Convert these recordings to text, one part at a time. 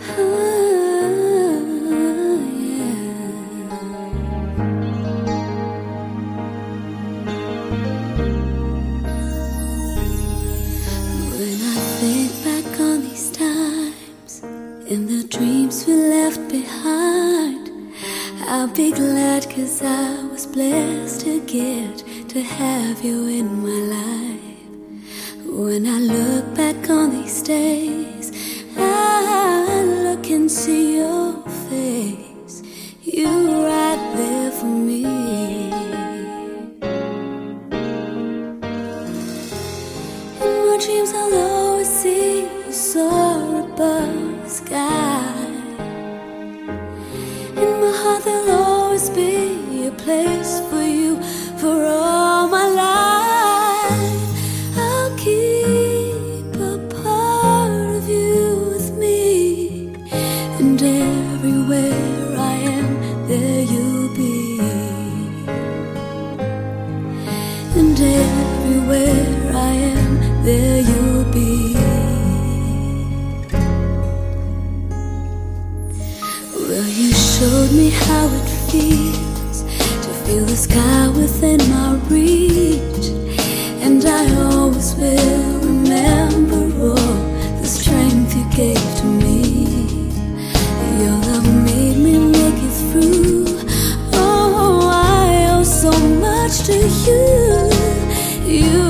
When I think back on these times and the dreams we left behind, I'll be glad cause I was blessed to get to have you in my life. When I look back on these days, I dreams, I'll always see you soar above the sky. In my heart, there'll always be a place for you for all my life. I'll keep a part of you with me, and everywhere I am, there you'll be. And everywhere there you'll be. Well, you showed me how it feels to feel the sky within my reach. And I always will remember all the strength you gave to me. Your love made me make it through. Oh, I owe so much to you. You're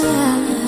above